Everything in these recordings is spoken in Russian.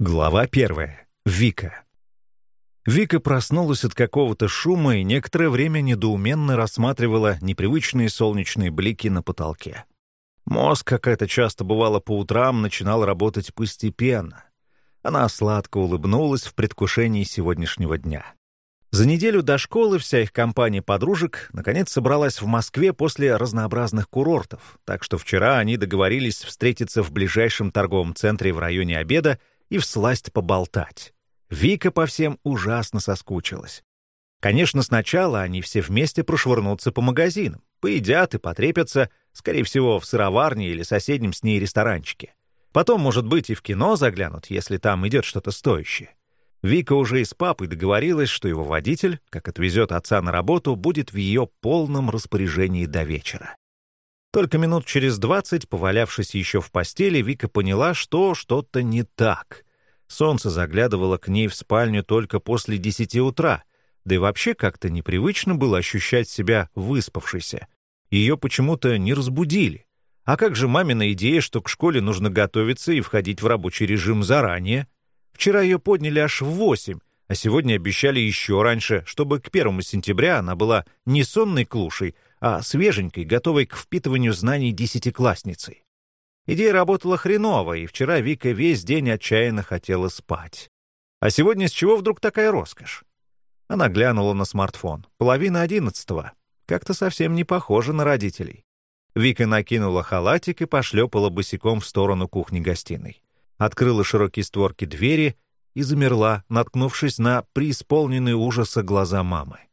Глава первая. Вика. Вика проснулась от какого-то шума и некоторое время недоуменно рассматривала непривычные солнечные блики на потолке. Мозг, как это часто бывало по утрам, начинал работать постепенно. Она сладко улыбнулась в предвкушении сегодняшнего дня. За неделю до школы вся их компания подружек наконец собралась в Москве после разнообразных курортов, так что вчера они договорились встретиться в ближайшем торговом центре в районе обеда и всласть поболтать. Вика по всем ужасно соскучилась. Конечно, сначала они все вместе прошвырнутся по магазинам, поедят и потрепятся, скорее всего, в сыроварне или соседнем с ней ресторанчике. Потом, может быть, и в кино заглянут, если там идет что-то стоящее. Вика уже и с папой договорилась, что его водитель, как отвезет отца на работу, будет в ее полном распоряжении до вечера. Только минут через двадцать, повалявшись еще в постели, Вика поняла, что что-то не так. Солнце заглядывало к ней в спальню только после десяти утра, да и вообще как-то непривычно было ощущать себя выспавшейся. Ее почему-то не разбудили. А как же мамина идея, что к школе нужно готовиться и входить в рабочий режим заранее? Вчера ее подняли аж в восемь, а сегодня обещали еще раньше, чтобы к первому сентября она была не сонной клушей, а свеженькой, готовой к впитыванию знаний десятиклассницей. Идея работала хреново, и вчера Вика весь день отчаянно хотела спать. А сегодня с чего вдруг такая роскошь? Она глянула на смартфон. Половина одиннадцатого. Как-то совсем не похоже на родителей. Вика накинула халатик и пошлепала босиком в сторону кухни-гостиной. Открыла широкие створки двери и замерла, наткнувшись на преисполненные ужаса глаза мамы.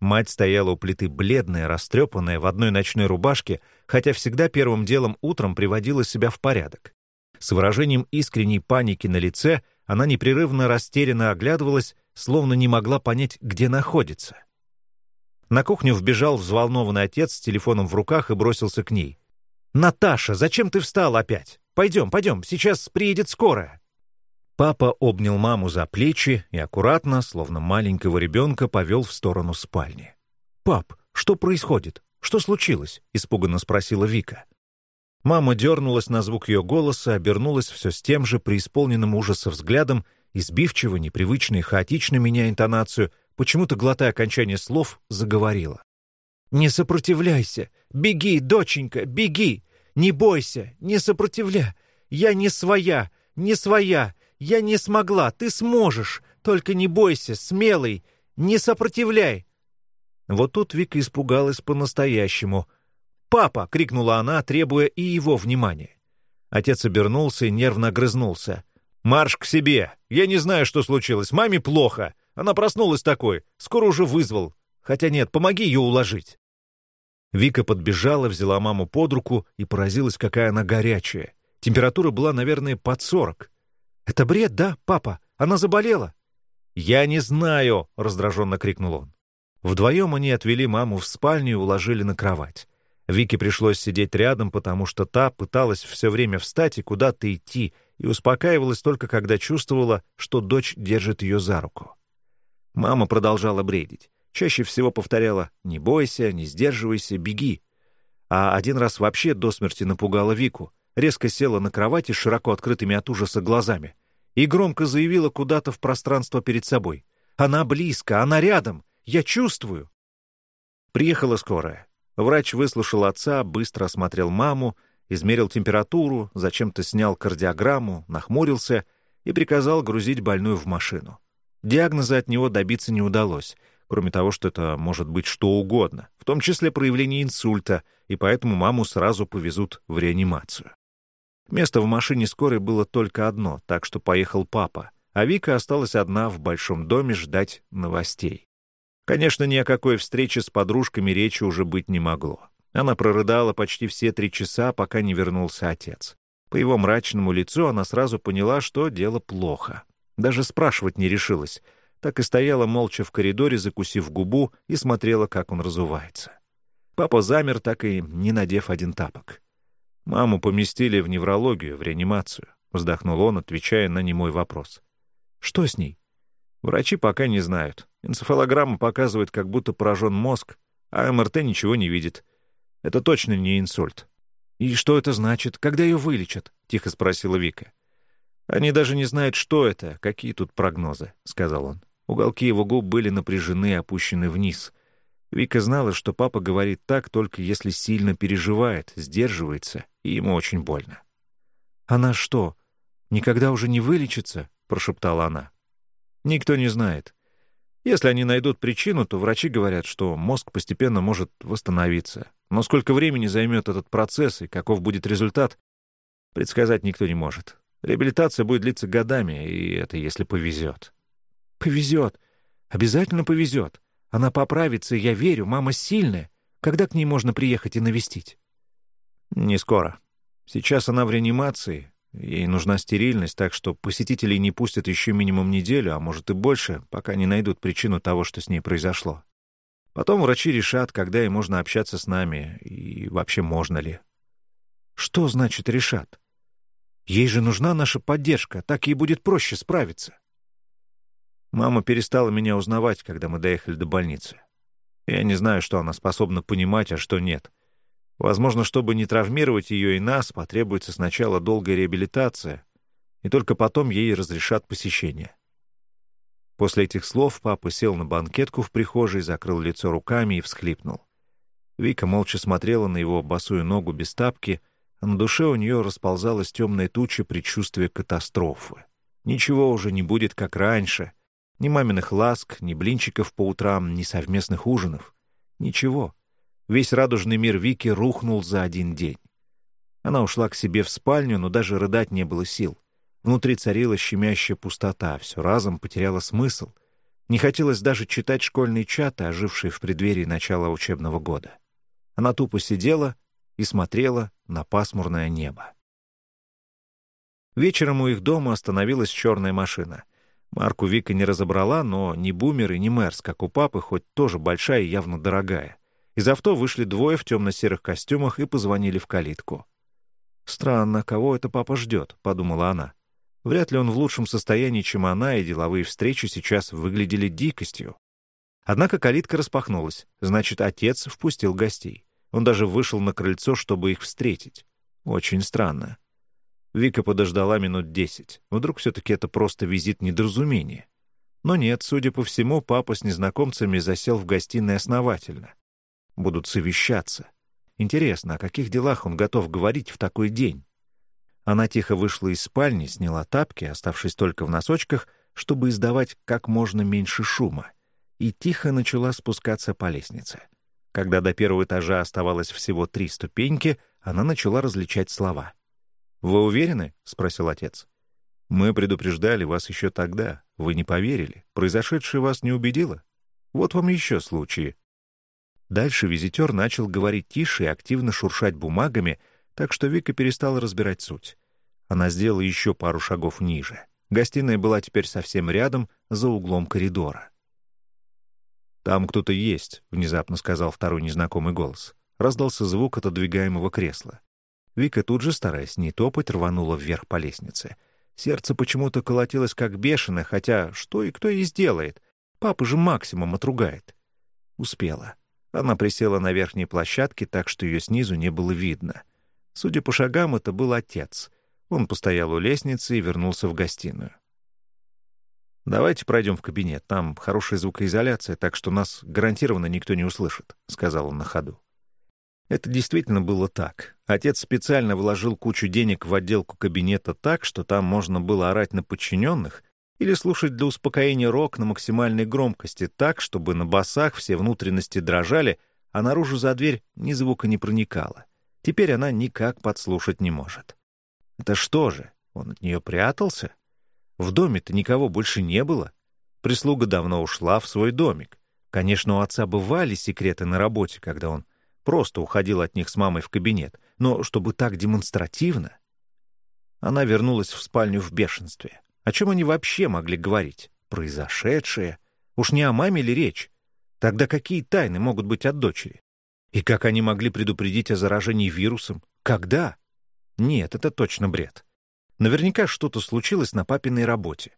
Мать стояла у плиты бледная, растрепанная, в одной ночной рубашке, хотя всегда первым делом утром приводила себя в порядок. С выражением искренней паники на лице она непрерывно растерянно оглядывалась, словно не могла понять, где находится. На кухню вбежал взволнованный отец с телефоном в руках и бросился к ней. «Наташа, зачем ты встал опять? Пойдем, пойдем, сейчас приедет скорая». Папа обнял маму за плечи и аккуратно, словно маленького ребенка, повел в сторону спальни. «Пап, что происходит? Что случилось?» — испуганно спросила Вика. Мама дернулась на звук ее голоса, обернулась все с тем же преисполненным ужаса взглядом, избивчиво, непривычно и хаотично меняя интонацию, почему-то глотая окончание слов, заговорила. «Не сопротивляйся! Беги, доченька, беги! Не бойся, не сопротивля! Я не своя, не своя! Я не смогла, ты сможешь. Только не бойся, смелый, не сопротивляй. Вот тут Вика испугалась по-настоящему. «Папа!» — крикнула она, требуя и его внимания. Отец обернулся и нервно огрызнулся. «Марш к себе! Я не знаю, что случилось. Маме плохо. Она проснулась такой. Скоро уже вызвал. Хотя нет, помоги ее уложить». Вика подбежала, взяла маму под руку и поразилась, какая она горячая. Температура была, наверное, под сорок. «Это бред, да, папа? Она заболела?» «Я не знаю!» — раздраженно крикнул он. Вдвоем они отвели маму в спальню и уложили на кровать. Вике пришлось сидеть рядом, потому что та пыталась все время встать и куда-то идти, и успокаивалась только когда чувствовала, что дочь держит ее за руку. Мама продолжала бредить. Чаще всего повторяла «не бойся, не сдерживайся, беги». А один раз вообще до смерти напугала Вику резко села на кровати с широко открытыми от ужаса глазами и громко заявила куда-то в пространство перед собой. «Она близко, она рядом! Я чувствую!» Приехала скорая. Врач выслушал отца, быстро осмотрел маму, измерил температуру, зачем-то снял кардиограмму, нахмурился и приказал грузить больную в машину. Диагноза от него добиться не удалось, кроме того, что это может быть что угодно, в том числе проявление инсульта, и поэтому маму сразу повезут в реанимацию. Место в машине скорой было только одно, так что поехал папа, а Вика осталась одна в большом доме ждать новостей. Конечно, ни о какой встрече с подружками речи уже быть не могло. Она прорыдала почти все три часа, пока не вернулся отец. По его мрачному лицу она сразу поняла, что дело плохо. Даже спрашивать не решилась. Так и стояла молча в коридоре, закусив губу, и смотрела, как он разувается. Папа замер, так и не надев один тапок. «Маму поместили в неврологию, в реанимацию», — вздохнул он, отвечая на немой вопрос. «Что с ней?» «Врачи пока не знают. Энцефалограмма показывает, как будто поражен мозг, а МРТ ничего не видит. Это точно не инсульт». «И что это значит? Когда ее вылечат?» — тихо спросила Вика. «Они даже не знают, что это, какие тут прогнозы», — сказал он. Уголки его губ были напряжены и опущены вниз. Вика знала, что папа говорит так, только если сильно переживает, сдерживается, и ему очень больно. «Она что, никогда уже не вылечится?» — прошептала она. «Никто не знает. Если они найдут причину, то врачи говорят, что мозг постепенно может восстановиться. Но сколько времени займет этот процесс и каков будет результат, предсказать никто не может. Реабилитация будет длиться годами, и это если повезет. Повезет. Обязательно повезет. Она поправится, я верю, мама сильная. Когда к ней можно приехать и навестить? Не скоро. Сейчас она в реанимации. Ей нужна стерильность, так что посетителей не пустят еще минимум неделю, а может и больше, пока не найдут причину того, что с ней произошло. Потом врачи решат, когда ей можно общаться с нами, и вообще можно ли. Что значит решат? Ей же нужна наша поддержка, так ей будет проще справиться. Мама перестала меня узнавать, когда мы доехали до больницы. Я не знаю, что она способна понимать, а что нет. Возможно, чтобы не травмировать ее и нас, потребуется сначала долгая реабилитация, и только потом ей разрешат посещение. После этих слов папа сел на банкетку в прихожей, закрыл лицо руками и всхлипнул. Вика молча смотрела на его босую ногу без тапки, а на душе у нее расползалась темная туча предчувствия катастрофы. Ничего уже не будет, как раньше. Ни маминых ласк, ни блинчиков по утрам, ни совместных ужинов. Ничего. Весь радужный мир Вики рухнул за один день. Она ушла к себе в спальню, но даже рыдать не было сил. Внутри царила щемящая пустота, все разом потеряло смысл. Не хотелось даже читать школьные чаты, ожившие в преддверии начала учебного года. Она тупо сидела и смотрела на пасмурное небо. Вечером у их дома остановилась черная машина. Марку Вика не разобрала, но ни бумер и ни мерс, как у папы, хоть тоже большая и явно дорогая. Из авто вышли двое в темно-серых костюмах и позвонили в калитку. «Странно, кого это папа ждет?» — подумала она. Вряд ли он в лучшем состоянии, чем она, и деловые встречи сейчас выглядели дикостью. Однако калитка распахнулась, значит, отец впустил гостей. Он даже вышел на крыльцо, чтобы их встретить. Очень странно. Вика подождала минут десять. Вдруг все-таки это просто визит недоразумения. Но нет, судя по всему, папа с незнакомцами засел в гостиной основательно. Будут совещаться. Интересно, о каких делах он готов говорить в такой день? Она тихо вышла из спальни, сняла тапки, оставшись только в носочках, чтобы издавать как можно меньше шума, и тихо начала спускаться по лестнице. Когда до первого этажа оставалось всего три ступеньки, она начала различать слова. «Вы уверены?» — спросил отец. «Мы предупреждали вас еще тогда. Вы не поверили. Произошедшее вас не убедило. Вот вам еще случаи». Дальше визитер начал говорить тише и активно шуршать бумагами, так что Вика перестала разбирать суть. Она сделала еще пару шагов ниже. Гостиная была теперь совсем рядом, за углом коридора. «Там кто-то есть», — внезапно сказал второй незнакомый голос. Раздался звук отодвигаемого кресла. Вика тут же, стараясь не топать, рванула вверх по лестнице. Сердце почему-то колотилось как бешеное, хотя что и кто и сделает. Папа же максимум отругает. Успела. Она присела на верхней площадке, так что ее снизу не было видно. Судя по шагам, это был отец. Он постоял у лестницы и вернулся в гостиную. «Давайте пройдем в кабинет. Там хорошая звукоизоляция, так что нас гарантированно никто не услышит», — сказал он на ходу. Это действительно было так. Отец специально вложил кучу денег в отделку кабинета так, что там можно было орать на подчиненных или слушать для успокоения рок на максимальной громкости так, чтобы на басах все внутренности дрожали, а наружу за дверь ни звука не проникало. Теперь она никак подслушать не может. Это что же, он от нее прятался? В доме-то никого больше не было. Прислуга давно ушла в свой домик. Конечно, у отца бывали секреты на работе, когда он просто уходил от них с мамой в кабинет, но чтобы так демонстративно... Она вернулась в спальню в бешенстве. О чем они вообще могли говорить? Произошедшее? Уж не о маме ли речь? Тогда какие тайны могут быть от дочери? И как они могли предупредить о заражении вирусом? Когда? Нет, это точно бред. Наверняка что-то случилось на папиной работе.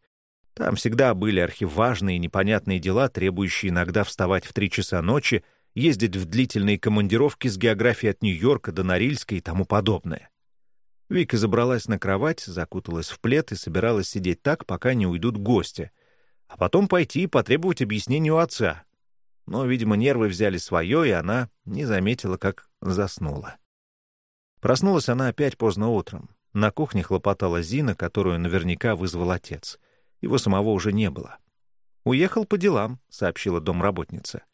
Там всегда были архиважные и непонятные дела, требующие иногда вставать в три часа ночи, ездить в длительные командировки с географией от Нью-Йорка до Норильска и тому подобное. Вика забралась на кровать, закуталась в плед и собиралась сидеть так, пока не уйдут гости, а потом пойти и потребовать объяснения у отца. Но, видимо, нервы взяли свое, и она не заметила, как заснула. Проснулась она опять поздно утром. На кухне хлопотала Зина, которую наверняка вызвал отец. Его самого уже не было. «Уехал по делам», — сообщила домработница.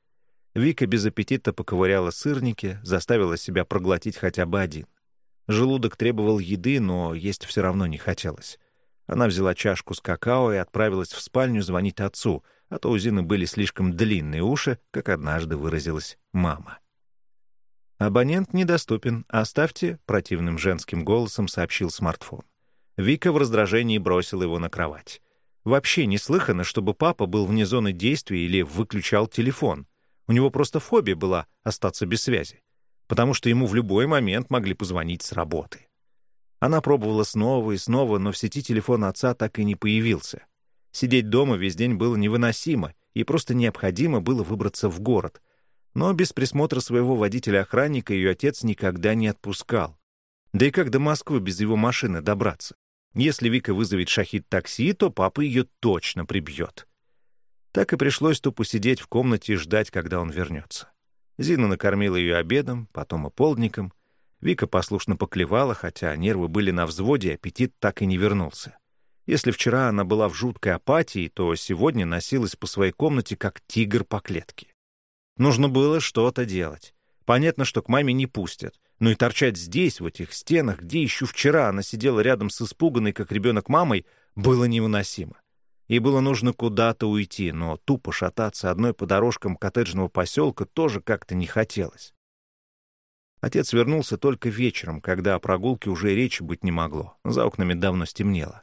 Вика без аппетита поковыряла сырники, заставила себя проглотить хотя бы один. Желудок требовал еды, но есть все равно не хотелось. Она взяла чашку с какао и отправилась в спальню звонить отцу, а то у Зины были слишком длинные уши, как однажды выразилась мама. «Абонент недоступен. Оставьте», — противным женским голосом сообщил смартфон. Вика в раздражении бросила его на кровать. Вообще не слыхано, чтобы папа был вне зоны действия или выключал телефон. У него просто фобия была остаться без связи, потому что ему в любой момент могли позвонить с работы. Она пробовала снова и снова, но в сети телефон отца так и не появился. Сидеть дома весь день было невыносимо, и просто необходимо было выбраться в город, но без присмотра своего водителя-охранника ее отец никогда не отпускал. Да и как до Москвы без его машины добраться? Если Вика вызовет шахид такси, то папа ее точно прибьет. Так и пришлось то посидеть в комнате и ждать, когда он вернется. Зина накормила ее обедом, потом и полдником. Вика послушно поклевала, хотя нервы были на взводе, аппетит так и не вернулся. Если вчера она была в жуткой апатии, то сегодня носилась по своей комнате, как тигр по клетке. Нужно было что-то делать. Понятно, что к маме не пустят. Но и торчать здесь, в этих стенах, где еще вчера она сидела рядом с испуганной, как ребенок, мамой, было невыносимо. Ей было нужно куда-то уйти, но тупо шататься одной по дорожкам коттеджного поселка тоже как-то не хотелось. Отец вернулся только вечером, когда о прогулке уже речи быть не могло. За окнами давно стемнело.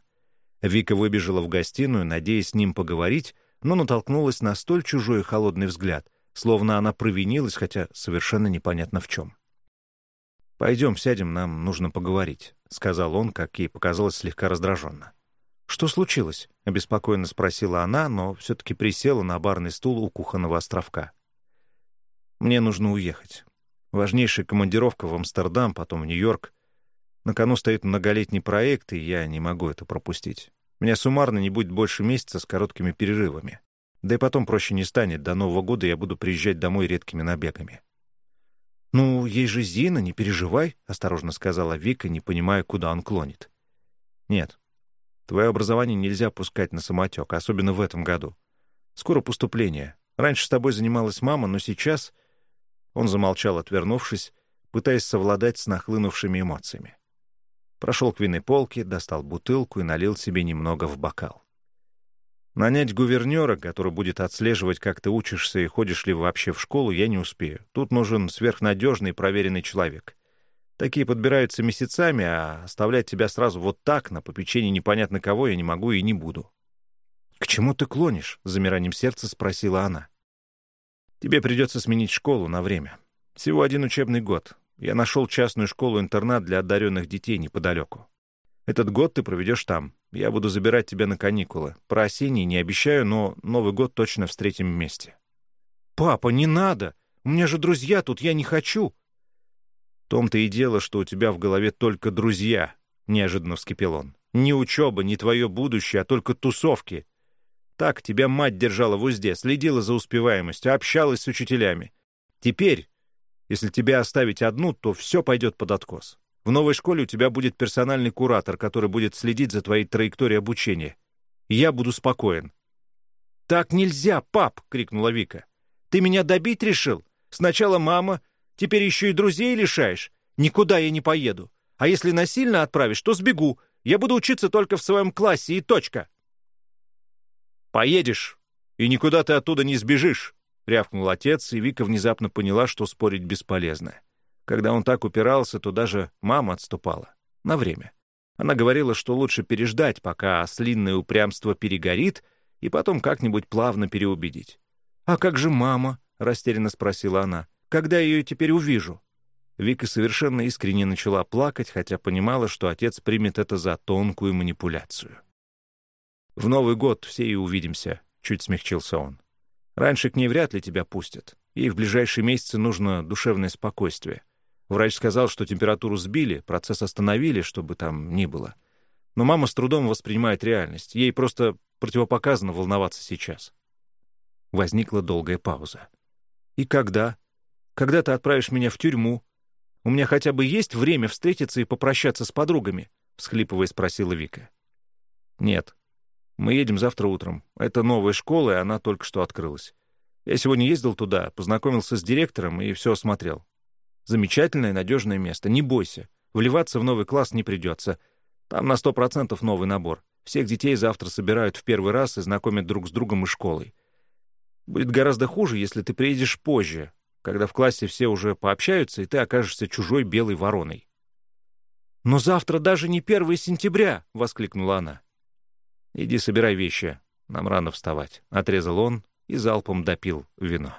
Вика выбежала в гостиную, надеясь с ним поговорить, но натолкнулась на столь чужой и холодный взгляд, словно она провинилась, хотя совершенно непонятно в чем. «Пойдем, сядем, нам нужно поговорить», — сказал он, как ей показалось слегка раздраженно. «Что случилось?» — обеспокоенно спросила она, но все-таки присела на барный стул у кухонного островка. «Мне нужно уехать. Важнейшая командировка в Амстердам, потом в Нью-Йорк. На кону стоит многолетний проект, и я не могу это пропустить. Меня суммарно не будет больше месяца с короткими перерывами. Да и потом проще не станет. До Нового года я буду приезжать домой редкими набегами. «Ну, ей же Зина, не переживай», — осторожно сказала Вика, не понимая, куда он клонит. «Нет, твое образование нельзя пускать на самотек, особенно в этом году. Скоро поступление. Раньше с тобой занималась мама, но сейчас...» Он замолчал, отвернувшись, пытаясь совладать с нахлынувшими эмоциями. Прошел к винной полке, достал бутылку и налил себе немного в бокал. Нанять гувернера, который будет отслеживать, как ты учишься и ходишь ли вообще в школу, я не успею. Тут нужен сверхнадежный проверенный человек. Такие подбираются месяцами, а оставлять тебя сразу вот так, на попечении непонятно кого, я не могу и не буду. «К чему ты клонишь?» — замиранием сердца спросила она. «Тебе придется сменить школу на время. Всего один учебный год. Я нашел частную школу-интернат для одаренных детей неподалеку. Этот год ты проведешь там. Я буду забирать тебя на каникулы. Про осенний не обещаю, но Новый год точно встретим вместе». «Папа, не надо! У меня же друзья тут, я не хочу!» «В том-то и дело, что у тебя в голове только друзья», — неожиданно вскипел он. «Не учеба, не твое будущее, а только тусовки. Так тебя мать держала в узде, следила за успеваемостью, общалась с учителями. Теперь, если тебя оставить одну, то все пойдет под откос. В новой школе у тебя будет персональный куратор, который будет следить за твоей траекторией обучения. Я буду спокоен». «Так нельзя, пап!» — крикнула Вика. «Ты меня добить решил? Сначала мама, теперь еще и друзей лишаешь? Никуда я не поеду. А если насильно отправишь, то сбегу. Я буду учиться только в своем классе и точка». «Поедешь, и никуда ты оттуда не сбежишь», — рявкнул отец, и Вика внезапно поняла, что спорить бесполезно. Когда он так упирался, то даже мама отступала. На время. Она говорила, что лучше переждать, пока ослинное упрямство перегорит, и потом как-нибудь плавно переубедить. «А как же мама?» — растерянно спросила она. «Когда я ее теперь увижу?» Вика совершенно искренне начала плакать, хотя понимала, что отец примет это за тонкую манипуляцию. «В Новый год все и увидимся», — чуть смягчился он. «Раньше к ней вряд ли тебя пустят. Ей в ближайшие месяцы нужно душевное спокойствие. Врач сказал, что температуру сбили, процесс остановили, чтобы там ни было. Но мама с трудом воспринимает реальность. Ей просто противопоказано волноваться сейчас. Возникла долгая пауза. «И когда? Когда ты отправишь меня в тюрьму? У меня хотя бы есть время встретиться и попрощаться с подругами?» — всхлипывая спросила Вика. «Нет. Мы едем завтра утром. Это новая школа, и она только что открылась. Я сегодня ездил туда, познакомился с директором и все осмотрел. Замечательное, надежное место. Не бойся. Вливаться в новый класс не придется. Там на сто процентов новый набор. Всех детей завтра собирают в первый раз и знакомят друг с другом и школой. Будет гораздо хуже, если ты приедешь позже, когда в классе все уже пообщаются, и ты окажешься чужой белой вороной. «Но завтра даже не 1 сентября!» — воскликнула она. «Иди собирай вещи, нам рано вставать», — отрезал он и залпом допил вино.